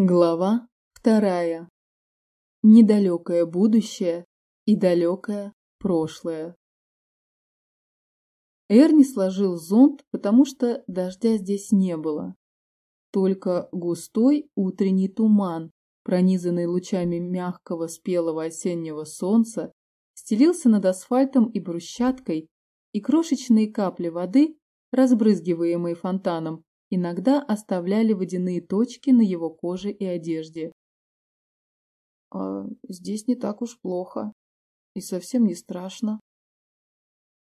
Глава вторая. Недалекое будущее и далекое прошлое. Эрни сложил зонт, потому что дождя здесь не было. Только густой утренний туман, пронизанный лучами мягкого спелого осеннего солнца, стелился над асфальтом и брусчаткой, и крошечные капли воды, разбрызгиваемые фонтаном, иногда оставляли водяные точки на его коже и одежде. А здесь не так уж плохо и совсем не страшно.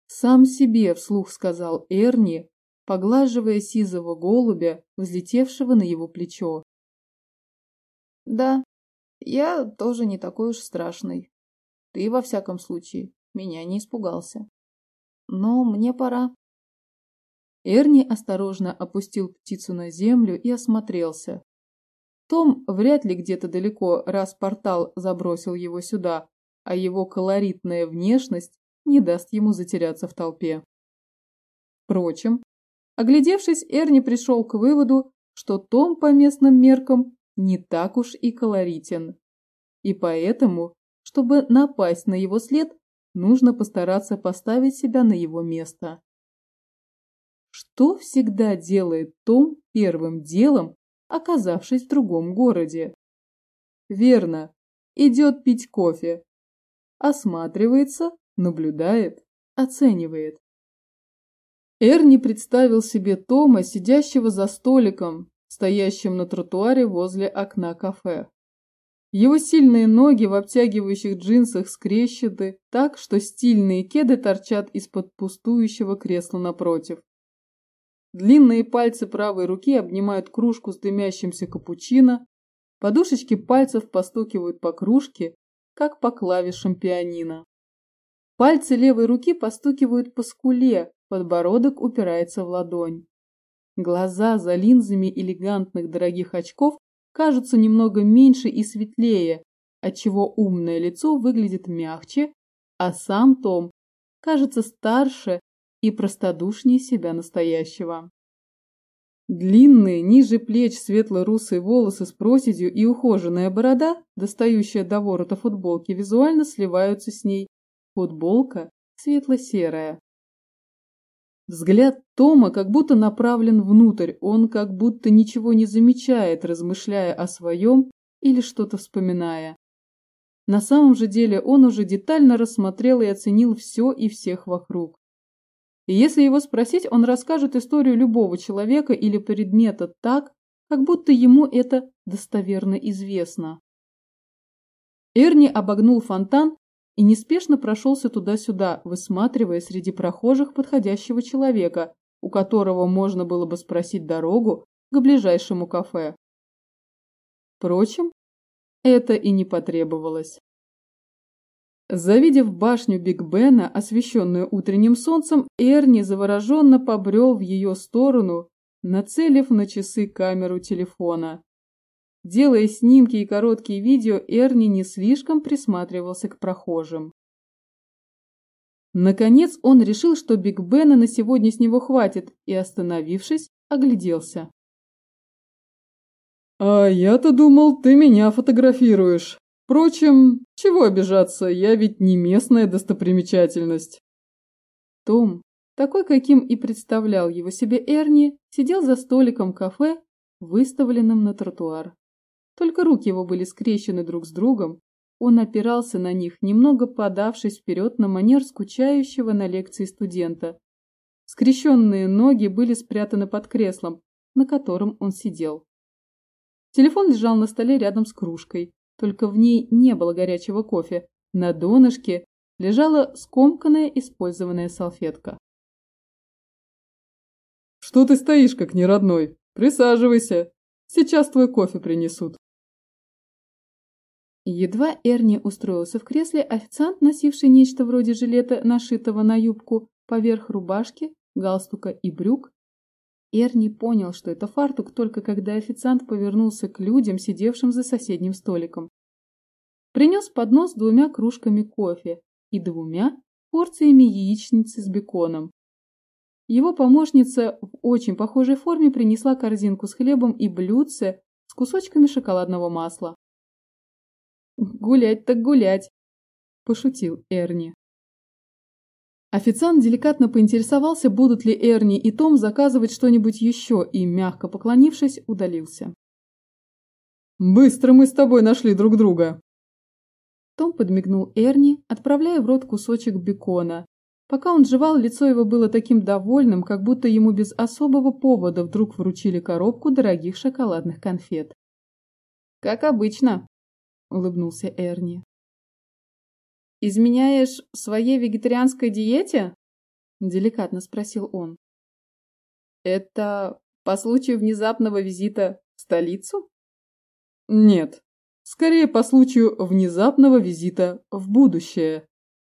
Сам себе вслух сказал Эрни, поглаживая сизого голубя, взлетевшего на его плечо. Да, я тоже не такой уж страшный. Ты, во всяком случае, меня не испугался. Но мне пора. Эрни осторожно опустил птицу на землю и осмотрелся. Том вряд ли где-то далеко, раз портал забросил его сюда, а его колоритная внешность не даст ему затеряться в толпе. Впрочем, оглядевшись, Эрни пришел к выводу, что Том по местным меркам не так уж и колоритен. И поэтому, чтобы напасть на его след, нужно постараться поставить себя на его место. Что всегда делает Том первым делом, оказавшись в другом городе? Верно, идет пить кофе. Осматривается, наблюдает, оценивает. Эрни представил себе Тома, сидящего за столиком, стоящим на тротуаре возле окна кафе. Его сильные ноги в обтягивающих джинсах скрещены так, что стильные кеды торчат из-под пустующего кресла напротив. Длинные пальцы правой руки обнимают кружку с дымящимся капучино, подушечки пальцев постукивают по кружке, как по клавишам пианино. Пальцы левой руки постукивают по скуле, подбородок упирается в ладонь. Глаза за линзами элегантных дорогих очков кажутся немного меньше и светлее, отчего умное лицо выглядит мягче, а сам Том кажется старше и простодушнее себя настоящего. Длинные, ниже плеч светло-русые волосы с проседью и ухоженная борода, достающая до ворота футболки, визуально сливаются с ней. Футболка светло-серая. Взгляд Тома как будто направлен внутрь, он как будто ничего не замечает, размышляя о своем или что-то вспоминая. На самом же деле он уже детально рассмотрел и оценил все и всех вокруг. И если его спросить, он расскажет историю любого человека или предмета так, как будто ему это достоверно известно. Эрни обогнул фонтан и неспешно прошелся туда-сюда, высматривая среди прохожих подходящего человека, у которого можно было бы спросить дорогу к ближайшему кафе. Впрочем, это и не потребовалось. Завидев башню Биг Бена, освещенную утренним солнцем, Эрни завороженно побрел в ее сторону, нацелив на часы камеру телефона. Делая снимки и короткие видео, Эрни не слишком присматривался к прохожим. Наконец он решил, что Биг Бена на сегодня с него хватит, и, остановившись, огляделся. «А я-то думал, ты меня фотографируешь», Впрочем, чего обижаться, я ведь не местная достопримечательность. Том, такой, каким и представлял его себе Эрни, сидел за столиком кафе, выставленным на тротуар. Только руки его были скрещены друг с другом, он опирался на них, немного подавшись вперед на манер скучающего на лекции студента. Скрещенные ноги были спрятаны под креслом, на котором он сидел. Телефон лежал на столе рядом с кружкой только в ней не было горячего кофе. На донышке лежала скомканная использованная салфетка. «Что ты стоишь, как неродной? Присаживайся. Сейчас твой кофе принесут». Едва Эрни устроился в кресле, официант, носивший нечто вроде жилета, нашитого на юбку, поверх рубашки, галстука и брюк, Эрни понял, что это фартук, только когда официант повернулся к людям, сидевшим за соседним столиком. Принес поднос с двумя кружками кофе и двумя порциями яичницы с беконом. Его помощница в очень похожей форме принесла корзинку с хлебом и блюдце с кусочками шоколадного масла. «Гулять так гулять!» – пошутил Эрни. Официант деликатно поинтересовался, будут ли Эрни и Том заказывать что-нибудь еще, и, мягко поклонившись, удалился. «Быстро мы с тобой нашли друг друга!» Том подмигнул Эрни, отправляя в рот кусочек бекона. Пока он жевал, лицо его было таким довольным, как будто ему без особого повода вдруг вручили коробку дорогих шоколадных конфет. «Как обычно», – улыбнулся Эрни. «Изменяешь своей вегетарианской диете?» – деликатно спросил он. «Это по случаю внезапного визита в столицу?» «Нет, скорее по случаю внезапного визита в будущее»,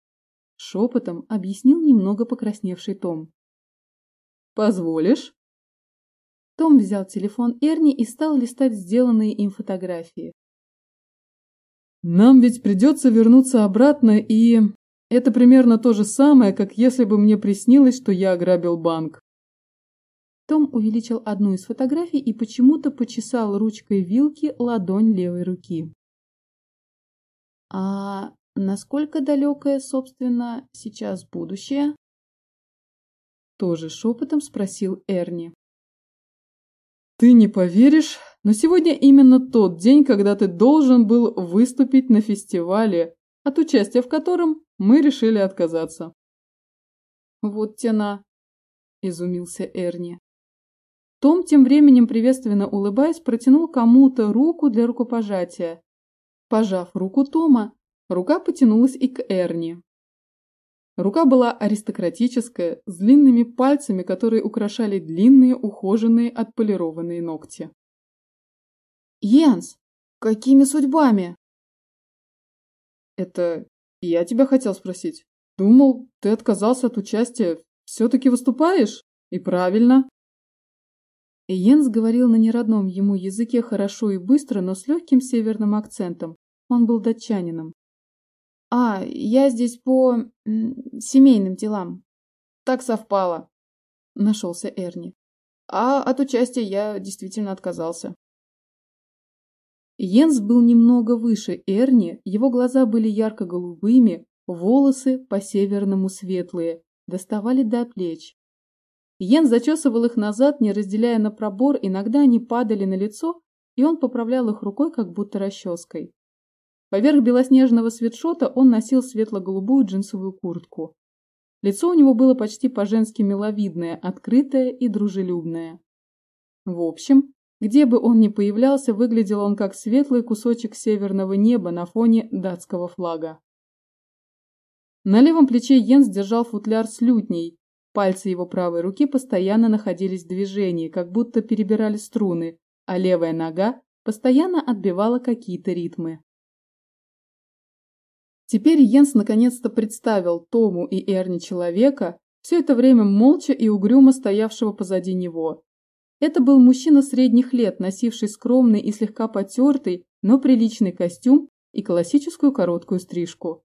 – шепотом объяснил немного покрасневший Том. «Позволишь?» Том взял телефон Эрни и стал листать сделанные им фотографии. Нам ведь придется вернуться обратно, и это примерно то же самое, как если бы мне приснилось, что я ограбил банк. Том увеличил одну из фотографий и почему-то почесал ручкой вилки ладонь левой руки. А насколько далекое, собственно, сейчас будущее? Тоже шепотом спросил Эрни. Ты не поверишь, но сегодня именно тот день, когда ты должен был выступить на фестивале, от участия в котором мы решили отказаться. Вот тена, изумился Эрни. Том тем временем, приветственно улыбаясь, протянул кому-то руку для рукопожатия. Пожав руку Тома, рука потянулась и к Эрни. Рука была аристократическая, с длинными пальцами, которые украшали длинные, ухоженные, отполированные ногти. «Йенс, какими судьбами?» «Это я тебя хотел спросить. Думал, ты отказался от участия. Все-таки выступаешь? И правильно». Йенс говорил на неродном ему языке хорошо и быстро, но с легким северным акцентом. Он был датчанином. А, я здесь по семейным делам. Так совпало. Нашелся Эрни. А от участия я действительно отказался. Йенс был немного выше Эрни, его глаза были ярко-голубыми, волосы по-северному светлые, доставали до плеч. Йен зачесывал их назад, не разделяя на пробор, иногда они падали на лицо, и он поправлял их рукой, как будто расческой. Поверх белоснежного свитшота он носил светло-голубую джинсовую куртку. Лицо у него было почти по-женски миловидное, открытое и дружелюбное. В общем, где бы он ни появлялся, выглядел он как светлый кусочек северного неба на фоне датского флага. На левом плече Йенс держал футляр с лютней. Пальцы его правой руки постоянно находились в движении, как будто перебирали струны, а левая нога постоянно отбивала какие-то ритмы. Теперь Йенс наконец-то представил Тому и Эрни человека, все это время молча и угрюмо стоявшего позади него. Это был мужчина средних лет, носивший скромный и слегка потертый, но приличный костюм и классическую короткую стрижку.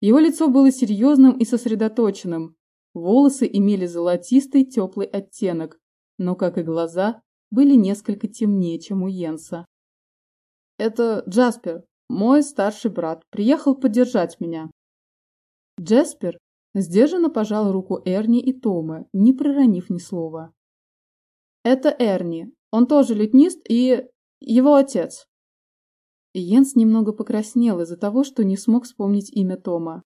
Его лицо было серьезным и сосредоточенным, волосы имели золотистый теплый оттенок, но, как и глаза, были несколько темнее, чем у Йенса. «Это Джаспер, мой старший брат приехал поддержать меня. Джеспер сдержанно пожал руку Эрни и Тома, не проронив ни слова. Это Эрни. Он тоже лютнист и... его отец. Йенс немного покраснел из-за того, что не смог вспомнить имя Тома.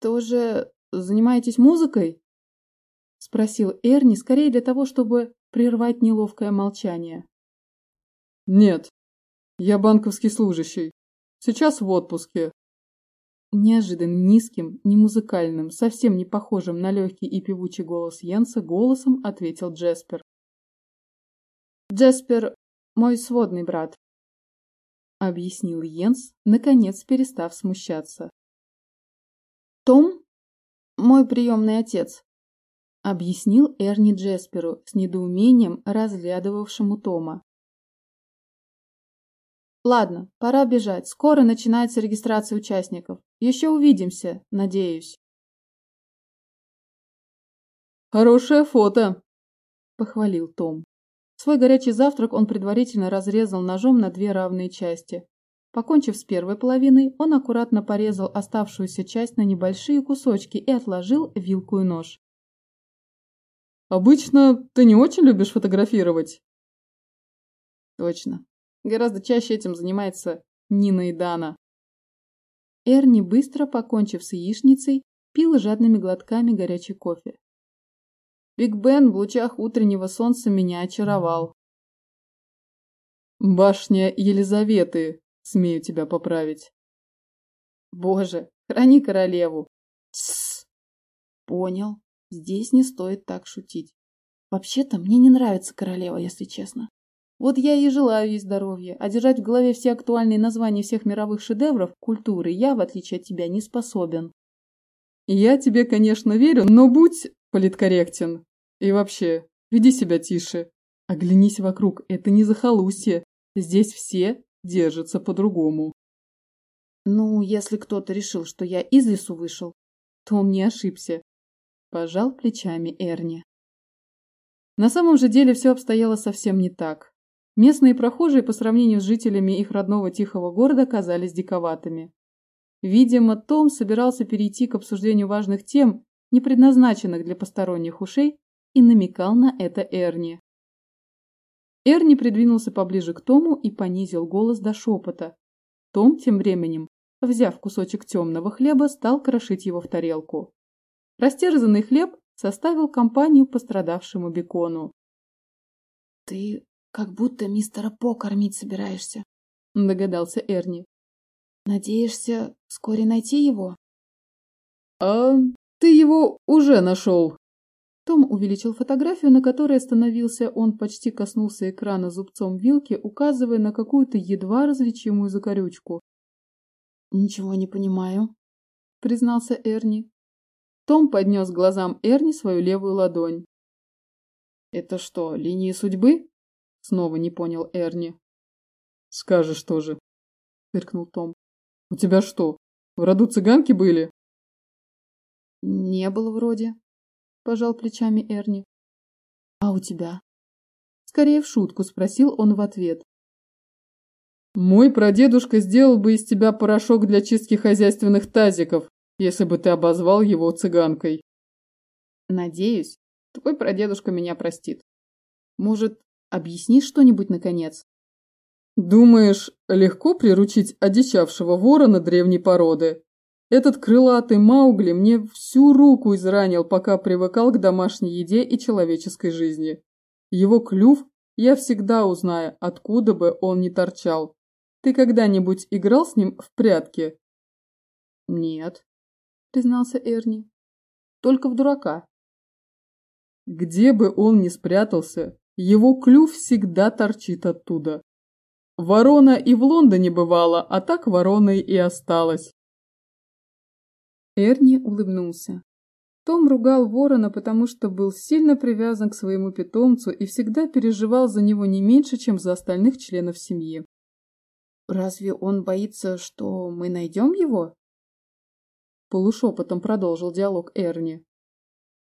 «Тоже занимаетесь музыкой?» – спросил Эрни, скорее для того, чтобы прервать неловкое молчание. «Нет, я банковский служащий. Сейчас в отпуске. Неожиданно низким, не музыкальным, совсем не похожим на легкий и певучий голос Йенса голосом ответил Джеспер. «Джеспер – мой сводный брат», – объяснил Йенс, наконец перестав смущаться. «Том – мой приемный отец», – объяснил Эрни Джесперу с недоумением разглядывавшему Тома. Ладно, пора бежать. Скоро начинается регистрация участников. Еще увидимся, надеюсь. Хорошее фото, похвалил Том. Свой горячий завтрак он предварительно разрезал ножом на две равные части. Покончив с первой половиной, он аккуратно порезал оставшуюся часть на небольшие кусочки и отложил вилку и нож. «Обычно ты не очень любишь фотографировать?» «Точно. Гораздо чаще этим занимается Нина и Дана». Эрни, быстро покончив с яичницей, пил жадными глотками горячий кофе. Биг Бен в лучах утреннего солнца меня очаровал. «Башня Елизаветы Смею тебя поправить. Боже, храни королеву. Тссс. Понял. Здесь не стоит так шутить. Вообще-то мне не нравится королева, если честно. Вот я и желаю ей здоровья, а держать в голове все актуальные названия всех мировых шедевров культуры я, в отличие от тебя, не способен. Я тебе, конечно, верю, но будь политкорректен. И вообще, веди себя тише. Оглянись вокруг, это не захолустье. Здесь все держится по-другому. Ну, если кто-то решил, что я из лесу вышел, то он не ошибся. Пожал плечами Эрни. На самом же деле все обстояло совсем не так. Местные прохожие по сравнению с жителями их родного тихого города казались диковатыми. Видимо, Том собирался перейти к обсуждению важных тем, не предназначенных для посторонних ушей, и намекал на это Эрни. Эрни придвинулся поближе к Тому и понизил голос до шепота. Том тем временем, взяв кусочек темного хлеба, стал крошить его в тарелку. Растерзанный хлеб составил компанию пострадавшему бекону. «Ты как будто мистера По кормить собираешься», – догадался Эрни. «Надеешься вскоре найти его?» «А ты его уже нашел», том увеличил фотографию, на которой остановился, он почти коснулся экрана зубцом вилки, указывая на какую-то едва различимую закорючку. «Ничего не понимаю», — признался Эрни. Том поднес глазам Эрни свою левую ладонь. «Это что, линии судьбы?» — снова не понял Эрни. «Скажешь тоже», — фыркнул Том. «У тебя что, в роду цыганки были?» «Не было вроде», – пожал плечами Эрни. «А у тебя?» Скорее в шутку спросил он в ответ. «Мой прадедушка сделал бы из тебя порошок для чистки хозяйственных тазиков, если бы ты обозвал его цыганкой». «Надеюсь, твой прадедушка меня простит. Может, объяснишь что-нибудь наконец?» «Думаешь, легко приручить одичавшего ворона древней породы?» Этот крылатый Маугли мне всю руку изранил, пока привыкал к домашней еде и человеческой жизни. Его клюв я всегда узнаю, откуда бы он ни торчал. Ты когда-нибудь играл с ним в прятки? Нет, признался Эрни. Только в дурака. Где бы он ни спрятался, его клюв всегда торчит оттуда. Ворона и в Лондоне бывала, а так вороной и осталась. Эрни улыбнулся. Том ругал ворона, потому что был сильно привязан к своему питомцу и всегда переживал за него не меньше, чем за остальных членов семьи. «Разве он боится, что мы найдем его?» Полушепотом продолжил диалог Эрни.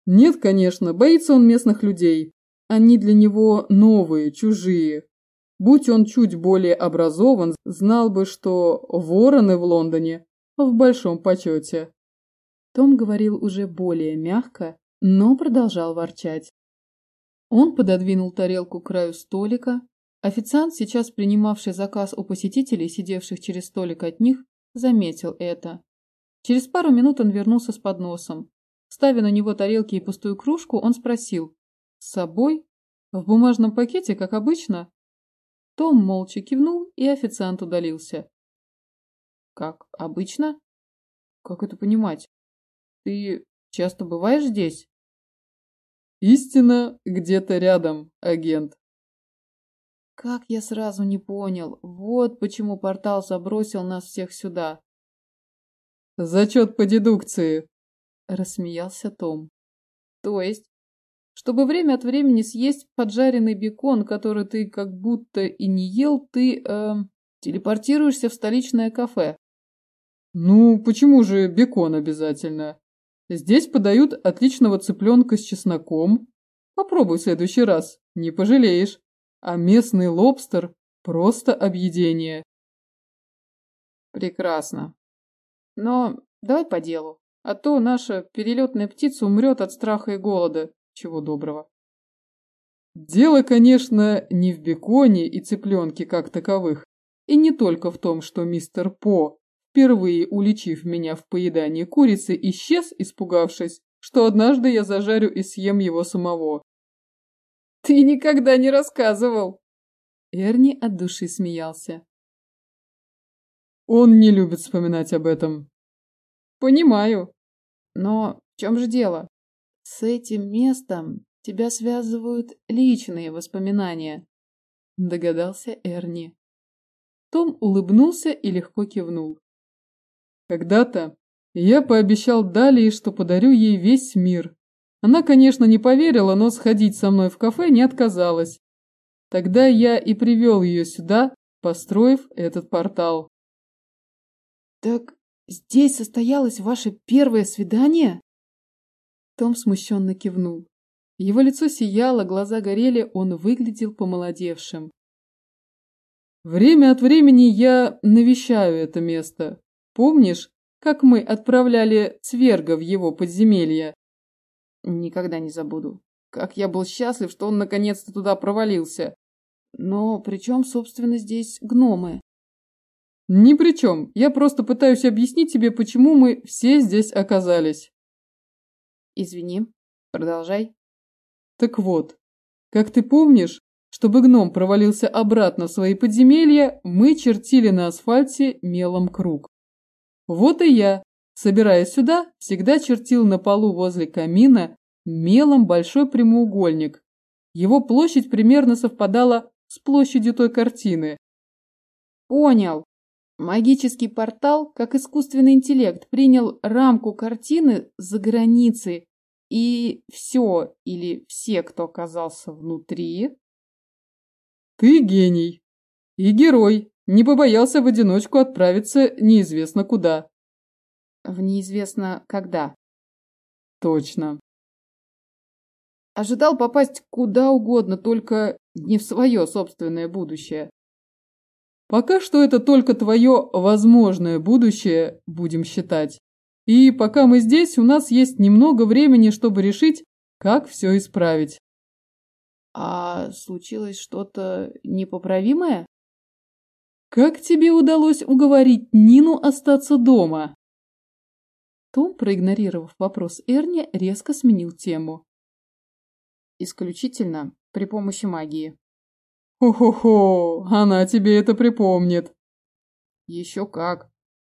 «Нет, конечно, боится он местных людей. Они для него новые, чужие. Будь он чуть более образован, знал бы, что вороны в Лондоне в большом почете». Том говорил уже более мягко, но продолжал ворчать. Он пододвинул тарелку к краю столика. Официант, сейчас принимавший заказ у посетителей, сидевших через столик от них, заметил это. Через пару минут он вернулся с подносом. Ставя на него тарелки и пустую кружку, он спросил. «С собой? В бумажном пакете, как обычно?» Том молча кивнул, и официант удалился. «Как обычно?» «Как это понимать?» Ты часто бываешь здесь? Истина где-то рядом, агент. Как я сразу не понял. Вот почему портал забросил нас всех сюда. Зачет по дедукции. Рассмеялся Том. То есть, чтобы время от времени съесть поджаренный бекон, который ты как будто и не ел, ты э, телепортируешься в столичное кафе. Ну, почему же бекон обязательно? Здесь подают отличного цыпленка с чесноком. Попробуй в следующий раз, не пожалеешь. а местный лобстер – просто объедение. Прекрасно. Но давай по делу, а то наша перелетная птица умрет от страха и голода. Чего доброго. Дело, конечно, не в беконе и цыпленке как таковых, и не только в том, что мистер По, впервые уличив меня в поедании курицы, исчез, испугавшись, что однажды я зажарю и съем его самого. «Ты никогда не рассказывал!» Эрни от души смеялся. Он не любит вспоминать об этом. Понимаю. Но в чем же дело? С этим местом тебя связывают личные воспоминания, догадался Эрни. Том улыбнулся и легко кивнул. Когда-то я пообещал Далии, что подарю ей весь мир. Она, конечно, не поверила, но сходить со мной в кафе не отказалась. Тогда я и привел ее сюда, построив этот портал. «Так здесь состоялось ваше первое свидание?» Том смущенно кивнул. Его лицо сияло, глаза горели, он выглядел помолодевшим. «Время от времени я навещаю это место. Помнишь, как мы отправляли Цверга в его подземелье?» «Никогда не забуду. Как я был счастлив, что он наконец-то туда провалился. Но при чем, собственно, здесь гномы?» Ни при чем. Я просто пытаюсь объяснить тебе, почему мы все здесь оказались. Извини. Продолжай. Так вот, как ты помнишь, чтобы гном провалился обратно в свои подземелья, мы чертили на асфальте мелом круг. Вот и я, собираясь сюда, всегда чертил на полу возле камина мелом большой прямоугольник. Его площадь примерно совпадала с площадью той картины. Понял. Магический портал, как искусственный интеллект, принял рамку картины за границы, и все или все, кто оказался внутри... Ты гений и герой, не побоялся в одиночку отправиться неизвестно куда. В неизвестно когда. Точно. Ожидал попасть куда угодно, только не в свое собственное будущее. Пока что это только твое возможное будущее, будем считать. И пока мы здесь, у нас есть немного времени, чтобы решить, как все исправить. А случилось что-то непоправимое? Как тебе удалось уговорить Нину остаться дома? Том, проигнорировав вопрос Эрни, резко сменил тему. Исключительно при помощи магии. Хо-хо-хо, она тебе это припомнит. Еще как.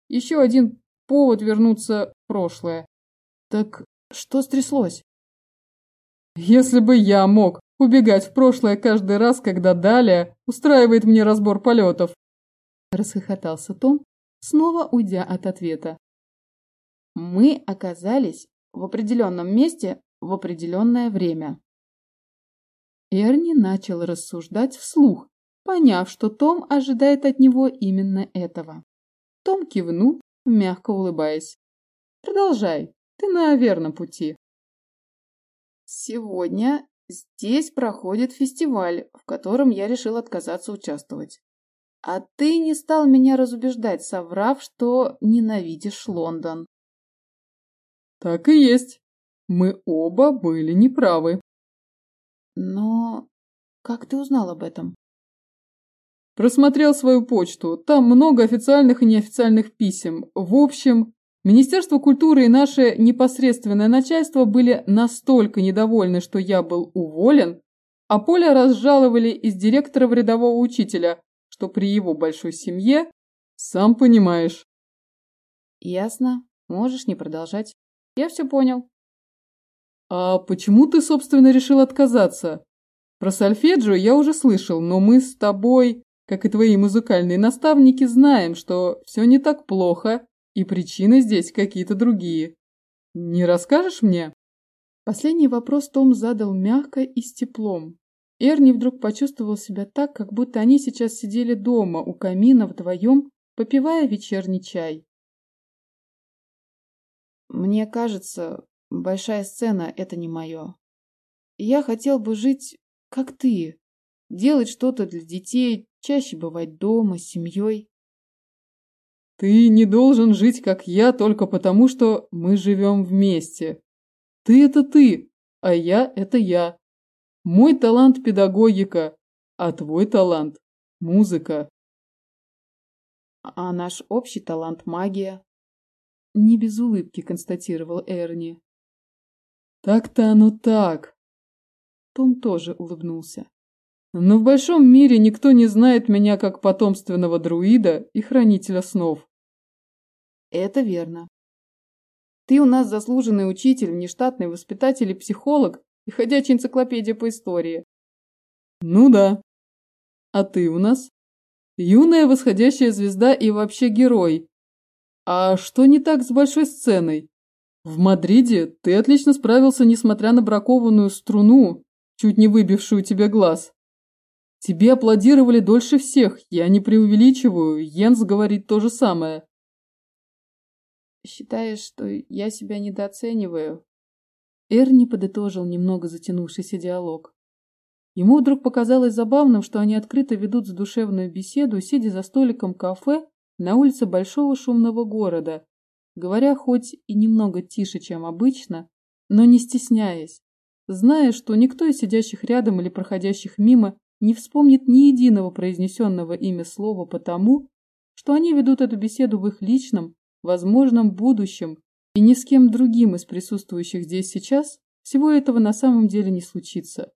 Еще один повод вернуться в прошлое. Так что стряслось? Если бы я мог убегать в прошлое каждый раз, когда Далия устраивает мне разбор полетов. Расхохотался Том, снова уйдя от ответа. Мы оказались в определенном месте в определенное время. Эрни начал рассуждать вслух, поняв, что Том ожидает от него именно этого. Том кивнул, мягко улыбаясь. «Продолжай, ты на верном пути». «Сегодня здесь проходит фестиваль, в котором я решил отказаться участвовать. А ты не стал меня разубеждать, соврав, что ненавидишь Лондон». «Так и есть. Мы оба были неправы», но как ты узнал об этом? Просмотрел свою почту. Там много официальных и неофициальных писем. В общем, Министерство культуры и наше непосредственное начальство были настолько недовольны, что я был уволен, а Поля разжаловали из директора в рядового учителя, что при его большой семье, сам понимаешь. Ясно. Можешь не продолжать. Я все понял. «А почему ты, собственно, решил отказаться? Про сольфеджио я уже слышал, но мы с тобой, как и твои музыкальные наставники, знаем, что все не так плохо, и причины здесь какие-то другие. Не расскажешь мне?» Последний вопрос Том задал мягко и с теплом. Эрни вдруг почувствовал себя так, как будто они сейчас сидели дома у камина вдвоем, попивая вечерний чай. «Мне кажется, Большая сцена — это не мое. Я хотел бы жить, как ты, делать что-то для детей, чаще бывать дома, с семьей. Ты не должен жить, как я, только потому, что мы живем вместе. Ты – это ты, а я – это я. Мой талант – педагогика, а твой талант – музыка. А наш общий талант – магия. Не без улыбки констатировал Эрни. Так-то оно так. Том тоже улыбнулся. Но в большом мире никто не знает меня как потомственного друида и хранителя снов. Это верно. Ты у нас заслуженный учитель, внештатный воспитатель и психолог и ходячая энциклопедия по истории. Ну да. А ты у нас? Юная восходящая звезда и вообще герой. А что не так с большой сценой? В Мадриде ты отлично справился, несмотря на бракованную струну, чуть не выбившую тебе глаз. Тебе аплодировали дольше всех, я не преувеличиваю, Йенс говорит то же самое. Считаешь, что я себя недооцениваю? Эрни подытожил немного затянувшийся диалог. Ему вдруг показалось забавным, что они открыто ведут задушевную беседу, сидя за столиком кафе на улице большого шумного города, говоря хоть и немного тише, чем обычно, но не стесняясь, зная, что никто из сидящих рядом или проходящих мимо не вспомнит ни единого произнесенного ими слова потому, что они ведут эту беседу в их личном, возможном будущем, и ни с кем другим из присутствующих здесь сейчас всего этого на самом деле не случится.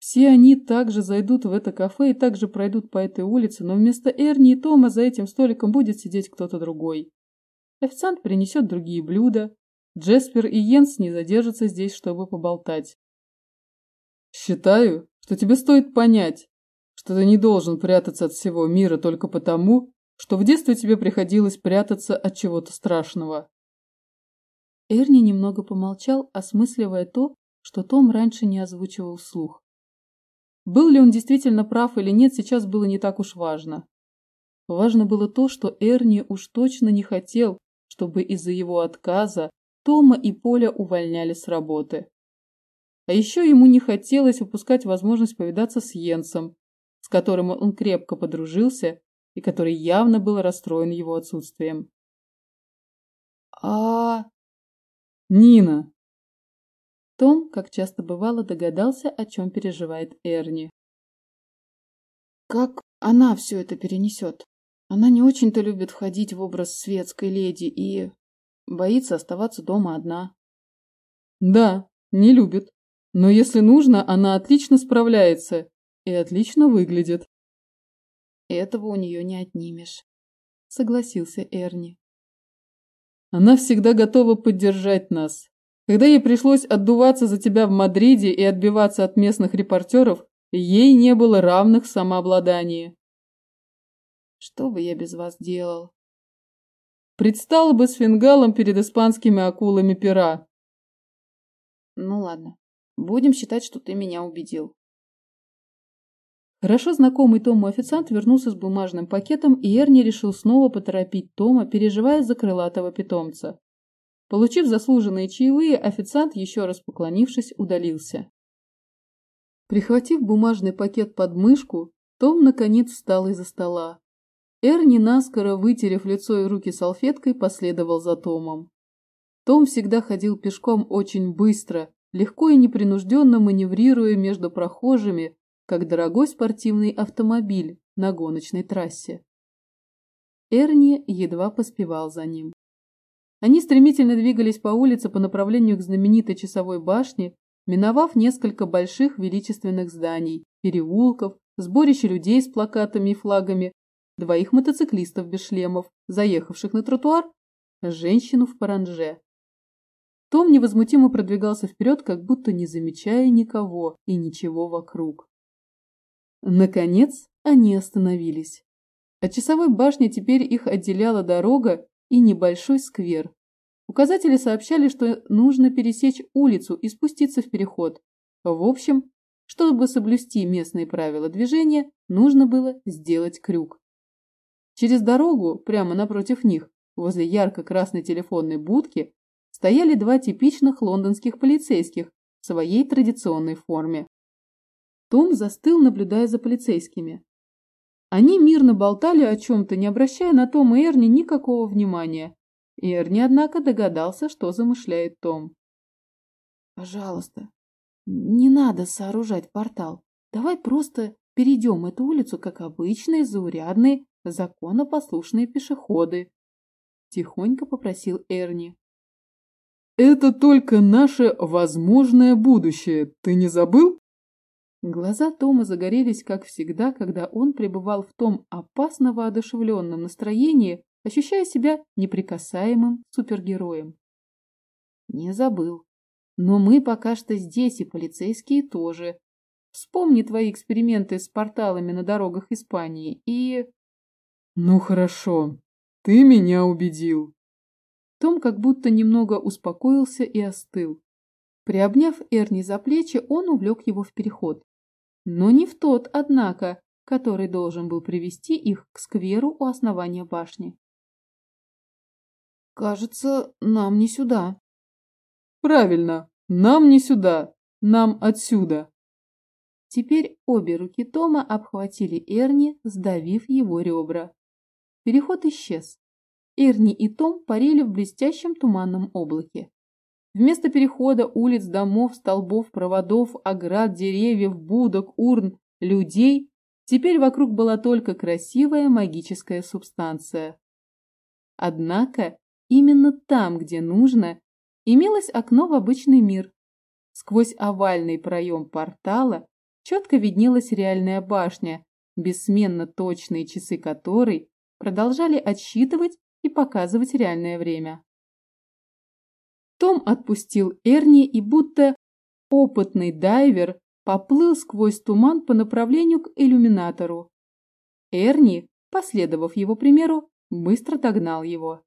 Все они также зайдут в это кафе и также пройдут по этой улице, но вместо Эрни и Тома за этим столиком будет сидеть кто-то другой. Официант принесет другие блюда. Джеспер и Йенс не задержатся здесь, чтобы поболтать. Считаю, что тебе стоит понять, что ты не должен прятаться от всего мира только потому, что в детстве тебе приходилось прятаться от чего-то страшного. Эрни немного помолчал, осмысливая то, что Том раньше не озвучивал вслух. Был ли он действительно прав или нет, сейчас было не так уж важно. Важно было то, что Эрни уж точно не хотел, чтобы из-за его отказа Тома и Поля увольняли с работы. А еще ему не хотелось упускать возможность повидаться с Йенсом, с которым он крепко подружился и который явно был расстроен его отсутствием. «А...» «Нина!» Том, как часто бывало, догадался, о чем переживает Эрни. «Как она все это перенесет? Она не очень-то любит входить в образ светской леди и боится оставаться дома одна». «Да, не любит. Но если нужно, она отлично справляется и отлично выглядит. Этого у нее не отнимешь, согласился Эрни. Она всегда готова поддержать нас. Когда ей пришлось отдуваться за тебя в Мадриде и отбиваться от местных репортеров, ей не было равных в самообладании. Что бы я без вас делал? Предстала бы с фингалом перед испанскими акулами пера. Ну ладно, Будем считать, что ты меня убедил. Хорошо знакомый Тому официант вернулся с бумажным пакетом, и Эрни решил снова поторопить Тома, переживая за крылатого питомца. Получив заслуженные чаевые, официант, еще раз поклонившись, удалился. Прихватив бумажный пакет под мышку, Том наконец встал из-за стола. Эрни, наскоро вытерев лицо и руки салфеткой, последовал за Томом. Том всегда ходил пешком очень быстро, легко и непринужденно маневрируя между прохожими, как дорогой спортивный автомобиль на гоночной трассе. Эрни едва поспевал за ним. Они стремительно двигались по улице по направлению к знаменитой часовой башне, миновав несколько больших величественных зданий, переулков, сборище людей с плакатами и флагами, двоих мотоциклистов без шлемов, заехавших на тротуар, женщину в паранже. Том невозмутимо продвигался вперед, как будто не замечая никого и ничего вокруг. Наконец они остановились. От часовой башни теперь их отделяла дорога и небольшой сквер. Указатели сообщали, что нужно пересечь улицу и спуститься в переход. В общем, чтобы соблюсти местные правила движения, нужно было сделать крюк. Через дорогу, прямо напротив них, возле ярко-красной телефонной будки, стояли два типичных лондонских полицейских в своей традиционной форме. Том застыл, наблюдая за полицейскими. Они мирно болтали о чем-то, не обращая на Тома и Эрни никакого внимания. Эрни, однако, догадался, что замышляет Том. «Пожалуйста, не надо сооружать портал. Давай просто перейдем эту улицу, как обычные, заурядные, законопослушные пешеходы», – тихонько попросил Эрни. «Это только наше возможное будущее, ты не забыл?» Глаза Тома загорелись, как всегда, когда он пребывал в том опасно воодушевленном настроении, ощущая себя неприкасаемым супергероем. Не забыл. Но мы пока что здесь, и полицейские тоже. Вспомни твои эксперименты с порталами на дорогах Испании и... Ну хорошо, ты меня убедил. Том как будто немного успокоился и остыл. Приобняв Эрни за плечи, он увлек его в переход но не в тот, однако, который должен был привести их к скверу у основания башни. «Кажется, нам не сюда». «Правильно, нам не сюда, нам отсюда». Теперь обе руки Тома обхватили Эрни, сдавив его ребра. Переход исчез. Эрни и Том парили в блестящем туманном облаке. Вместо перехода улиц, домов, столбов, проводов, оград, деревьев, будок, урн, людей, теперь вокруг была только красивая магическая субстанция. Однако именно там, где нужно, имелось окно в обычный мир. Сквозь овальный проем портала четко виднелась реальная башня, бессменно точные часы которой продолжали отсчитывать и показывать реальное время. Том отпустил Эрни и будто опытный дайвер поплыл сквозь туман по направлению к иллюминатору. Эрни, последовав его примеру, быстро догнал его.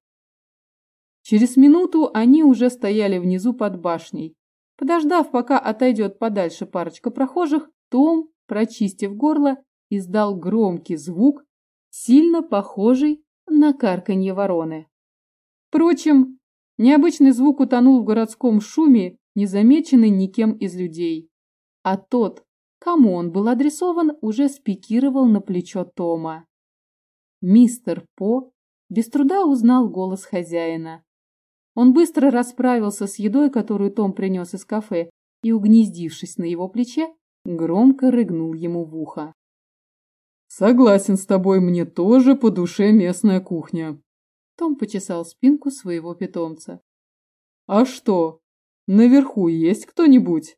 Через минуту они уже стояли внизу под башней. Подождав, пока отойдет подальше парочка прохожих, Том, прочистив горло, издал громкий звук, сильно похожий на карканье вороны. Впрочем, Необычный звук утонул в городском шуме, незамеченный никем из людей. А тот, кому он был адресован, уже спикировал на плечо Тома. Мистер По без труда узнал голос хозяина. Он быстро расправился с едой, которую Том принес из кафе, и, угнездившись на его плече, громко рыгнул ему в ухо. «Согласен с тобой, мне тоже по душе местная кухня. Том почесал спинку своего питомца. «А что, наверху есть кто-нибудь?»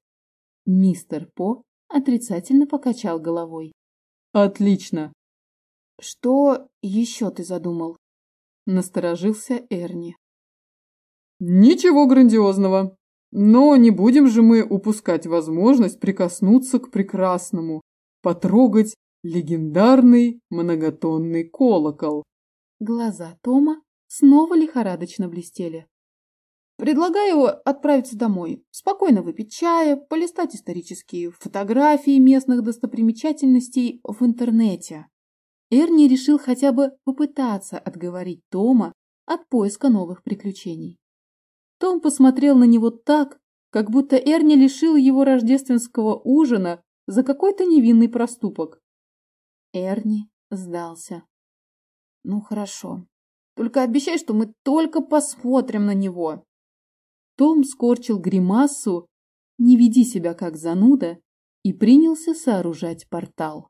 Мистер По отрицательно покачал головой. «Отлично!» «Что еще ты задумал?» Насторожился Эрни. «Ничего грандиозного. Но не будем же мы упускать возможность прикоснуться к прекрасному, потрогать легендарный многотонный колокол». Глаза Тома снова лихорадочно блестели. Предлагаю отправиться домой, спокойно выпить чая, полистать исторические фотографии местных достопримечательностей в интернете. Эрни решил хотя бы попытаться отговорить Тома от поиска новых приключений. Том посмотрел на него так, как будто Эрни лишил его рождественского ужина за какой-то невинный проступок. Эрни сдался. Ну хорошо, только обещай, что мы только посмотрим на него. Том скорчил гримасу «Не веди себя как зануда» и принялся сооружать портал.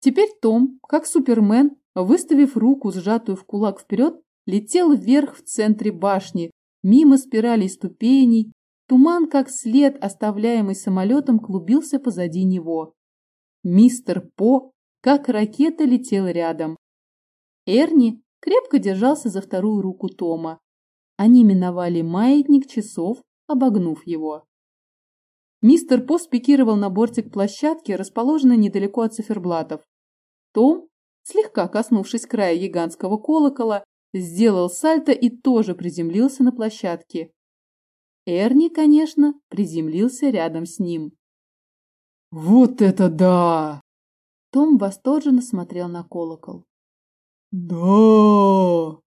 Теперь Том, как супермен, выставив руку, сжатую в кулак вперед, летел вверх в центре башни, мимо спиралей ступеней, туман, как след, оставляемый самолетом, клубился позади него. Мистер По, как ракета, летел рядом. Эрни крепко держался за вторую руку Тома. Они миновали маятник часов, обогнув его. Мистер По спикировал на бортик площадки, расположенной недалеко от циферблатов. Том, слегка коснувшись края гигантского колокола, сделал сальто и тоже приземлился на площадке. Эрни, конечно, приземлился рядом с ним. «Вот это да!» Том восторженно смотрел на колокол. «Да!»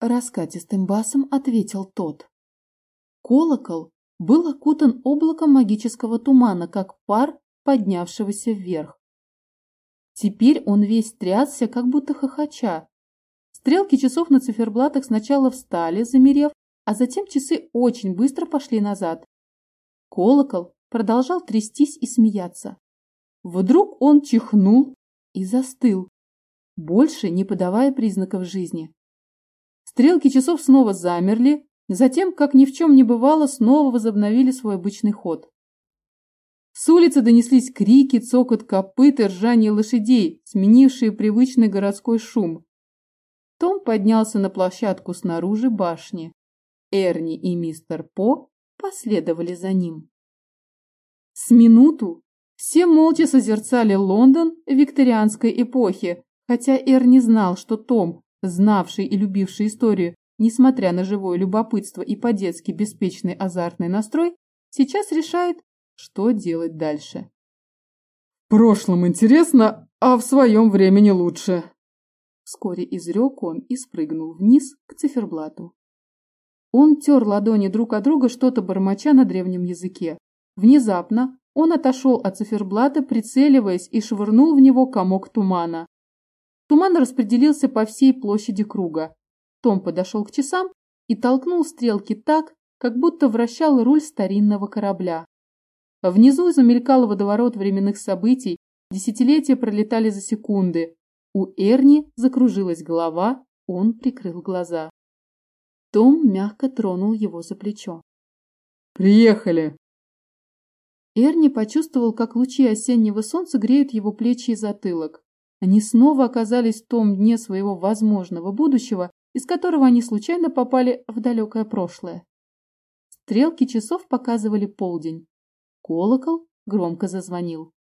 Раскатистым басом ответил тот. Колокол был окутан облаком магического тумана, как пар поднявшегося вверх. Теперь он весь трясся, как будто хохоча. Стрелки часов на циферблатах сначала встали, замерев, а затем часы очень быстро пошли назад. Колокол продолжал трястись и смеяться. Вдруг он чихнул и застыл, больше не подавая признаков жизни. Стрелки часов снова замерли, затем, как ни в чем не бывало, снова возобновили свой обычный ход. С улицы донеслись крики, цокот копыт и ржание лошадей, сменившие привычный городской шум. Том поднялся на площадку снаружи башни. Эрни и мистер По последовали за ним. С минуту все молча созерцали Лондон викторианской эпохи, хотя Эрни знал, что Том, знавший и любивший историю, несмотря на живое любопытство и по-детски беспечный азартный настрой, сейчас решает, что делать дальше. В прошлом интересно, а в своем времени лучше. Вскоре изрек он и спрыгнул вниз к циферблату. Он тер ладони друг от друга, что-то бормоча на древнем языке. Внезапно он отошел от циферблата, прицеливаясь, и швырнул в него комок тумана. Туман распределился по всей площади круга. Том подошел к часам и толкнул стрелки так, как будто вращал руль старинного корабля. Внизу замелькал водоворот временных событий, десятилетия пролетали за секунды. У Эрни закружилась голова, он прикрыл глаза. Том мягко тронул его за плечо. «Приехали!» Эрни почувствовал, как лучи осеннего солнца греют его плечи и затылок. Они снова оказались в том дне своего возможного будущего, из которого они случайно попали в далекое прошлое. Стрелки часов показывали полдень. Колокол громко зазвонил.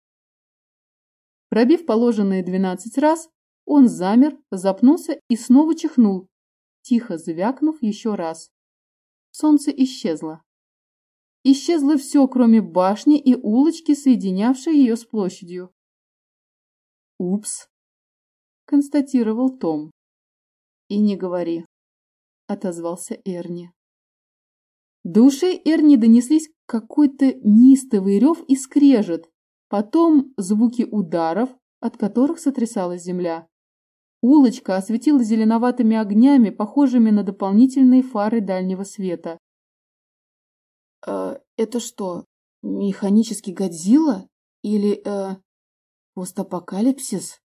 Пробив положенные двенадцать раз, он замер, запнулся и снова чихнул, тихо звякнув еще раз. Солнце исчезло. Исчезло все, кроме башни и улочки, соединявшей ее с площадью. «Упс», — констатировал Том. «И не говори», — отозвался Эрни. До ушей Эрни донеслись какой-то нистовый рев и скрежет, потом звуки ударов, от которых сотрясалась земля. Улочка осветила зеленоватыми огнями, похожими на дополнительные фары дальнего света. «Э, «Это что, механический Годзилла? Или, э, постапокалипсис?»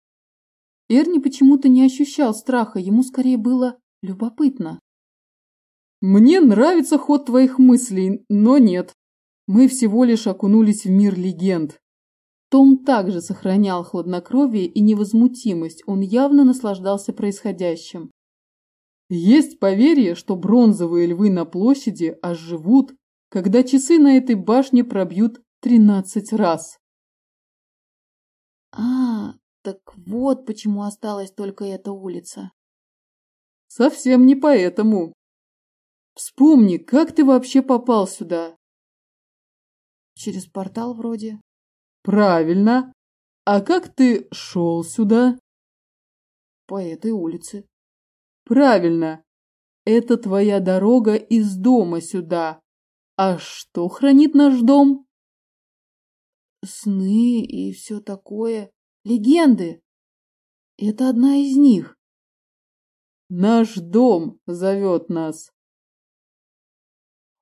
Эрни почему-то не ощущал страха, ему скорее было любопытно. «Мне нравится ход твоих мыслей, но нет. Мы всего лишь окунулись в мир легенд. Том также сохранял хладнокровие и невозмутимость, он явно наслаждался происходящим. Есть поверье, что бронзовые львы на площади оживут, когда часы на этой башне пробьют тринадцать раз. А, так вот почему осталась только эта улица. Совсем не поэтому. Вспомни, как ты вообще попал сюда? Через портал вроде. Правильно. А как ты шел сюда? По этой улице. Правильно. Это твоя дорога из дома сюда. А что хранит наш дом? Сны и все такое. Легенды. Это одна из них. Наш дом зовет нас.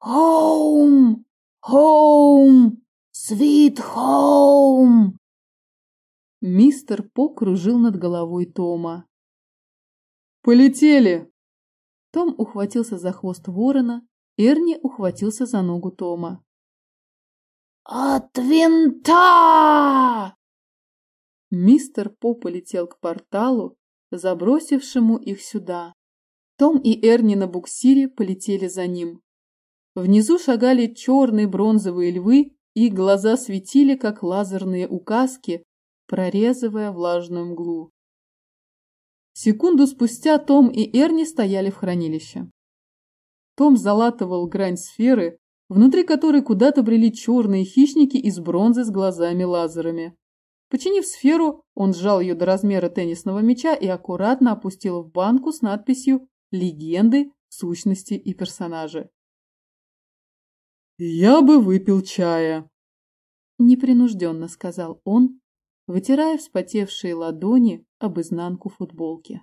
Home! Home! Sweet home! Мистер По кружил над головой Тома. Полетели! Том ухватился за хвост ворона, Эрни ухватился за ногу Тома. «От винта!» Мистер По полетел к порталу, забросившему их сюда. Том и Эрни на буксире полетели за ним. Внизу шагали черные бронзовые львы, и глаза светили, как лазерные указки, прорезывая влажную мглу. Секунду спустя Том и Эрни стояли в хранилище. Том залатывал грань сферы, внутри которой куда-то брели черные хищники из бронзы с глазами-лазерами. Починив сферу, он сжал ее до размера теннисного мяча и аккуратно опустил в банку с надписью «Легенды, сущности и персонажи». Я бы выпил чая. непринужденно сказал он, вытирая вспотевшие ладони об изнанку футболки.